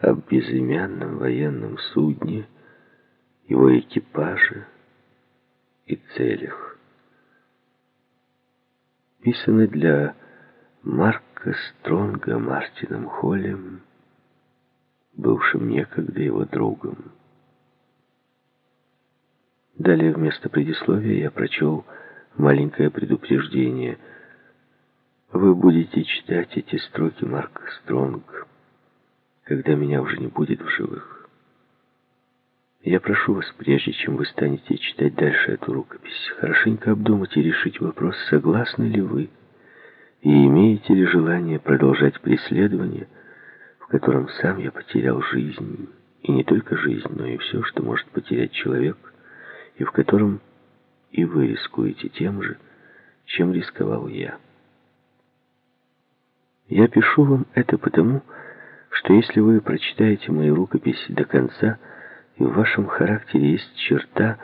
о безымянном военном судне, его экипаже и целях. Писано для Марка Стронга Мартином Холлем, бывшим некогда его другом. Далее вместо предисловия я прочел маленькое предупреждение. Вы будете читать эти строки, Марк Стронг, когда меня уже не будет в живых. Я прошу вас, прежде чем вы станете читать дальше эту рукопись, хорошенько обдумать и решить вопрос, согласны ли вы и имеете ли желание продолжать преследование, в котором сам я потерял жизнь, и не только жизнь, но и все, что может потерять человек, и в котором и вы рискуете тем же, чем рисковал я. Я пишу вам это потому, что если вы прочитаете мою рукопись до конца, и в вашем характере есть черта,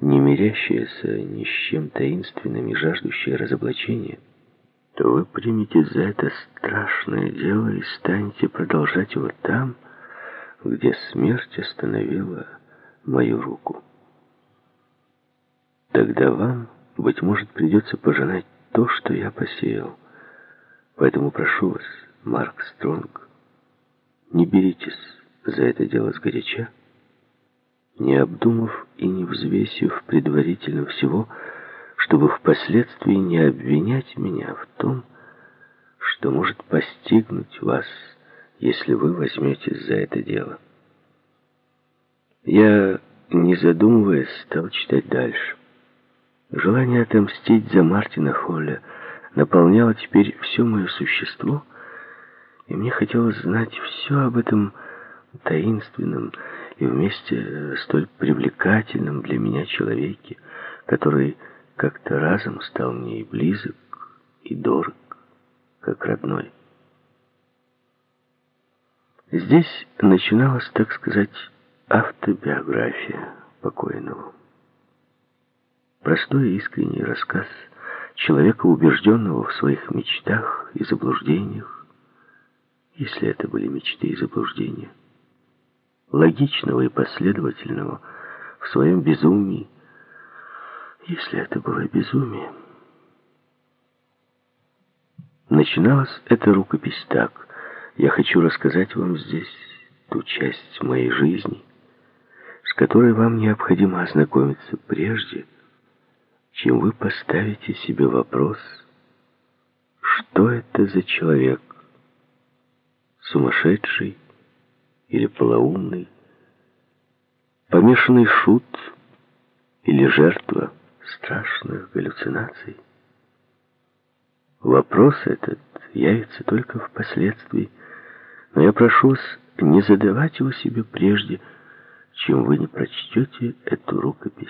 не мирящаяся ни с чем таинственным и жаждущая разоблачения, то вы примете за это страшное дело и станете продолжать его там, где смерть остановила мою руку. Тогда вам, быть может, придется пожинать то, что я посеял. Поэтому прошу вас, Марк Стронг, не беритесь за это дело сгоряча, не обдумав и не взвесив предварительно всего, чтобы впоследствии не обвинять меня в том, что может постигнуть вас, если вы возьметесь за это дело. Я, не задумываясь, стал читать дальше. Желание отомстить за Мартина Холля наполняло теперь все мое существо, и мне хотелось знать все об этом таинственном и вместе столь привлекательном для меня человеке, который как-то разом стал мне и близок, и дорог, как родной. Здесь начиналась, так сказать, автобиография покойного. Простой искренний рассказ человека, убежденного в своих мечтах и заблуждениях, если это были мечты и заблуждения, логичного и последовательного в своем безумии, если это было безумие. Начиналась эта рукопись так. Я хочу рассказать вам здесь ту часть моей жизни, с которой вам необходимо ознакомиться прежде, чем вы поставите себе вопрос, что это за человек, сумасшедший или полоумный, помешанный шут или жертва страшных галлюцинаций. Вопрос этот явится только впоследствии, но я прошу вас не задавать его себе прежде, чем вы не прочтете эту рукопись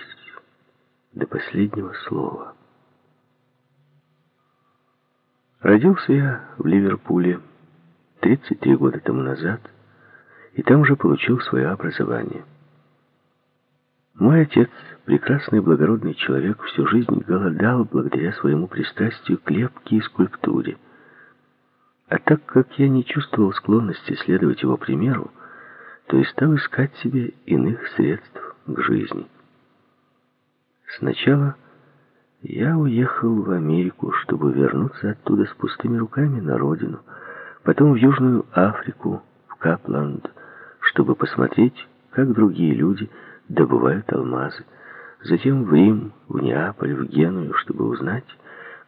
до последнего слова. Родился я в Ливерпуле 33 года тому назад, и там же получил свое образование. Мой отец, прекрасный благородный человек, всю жизнь голодал благодаря своему пристрастию к лепке и скульптуре. А так как я не чувствовал склонности следовать его примеру, то и стал искать себе иных средств к жизни. Сначала я уехал в Америку, чтобы вернуться оттуда с пустыми руками на родину, потом в Южную Африку, в Капланд, чтобы посмотреть, как другие люди добывают алмазы, затем в Рим, в Неаполь, в Геную, чтобы узнать,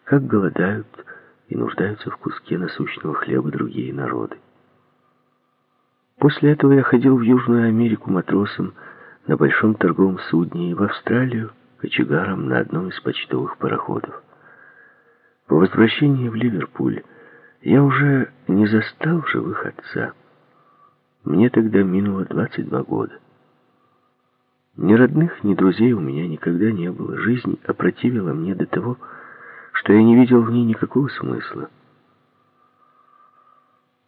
как голодают и нуждаются в куске насущного хлеба другие народы. После этого я ходил в Южную Америку матросом на большом торговом судне и в Австралию, кочегаром на одном из почтовых пароходов. По возвращении в Ливерпуль я уже не застал живых отца. Мне тогда минуло 22 года. Ни родных, ни друзей у меня никогда не было. Жизнь опротивила мне до того, что я не видел в ней никакого смысла.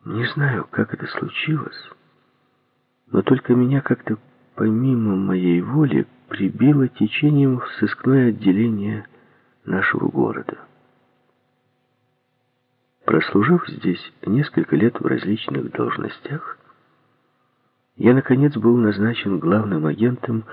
Не знаю, как это случилось, но только меня как-то помимо моей воли прибило течением в сыскное отделение нашего города. Прослужив здесь несколько лет в различных должностях, Я, наконец, был назначен главным агентом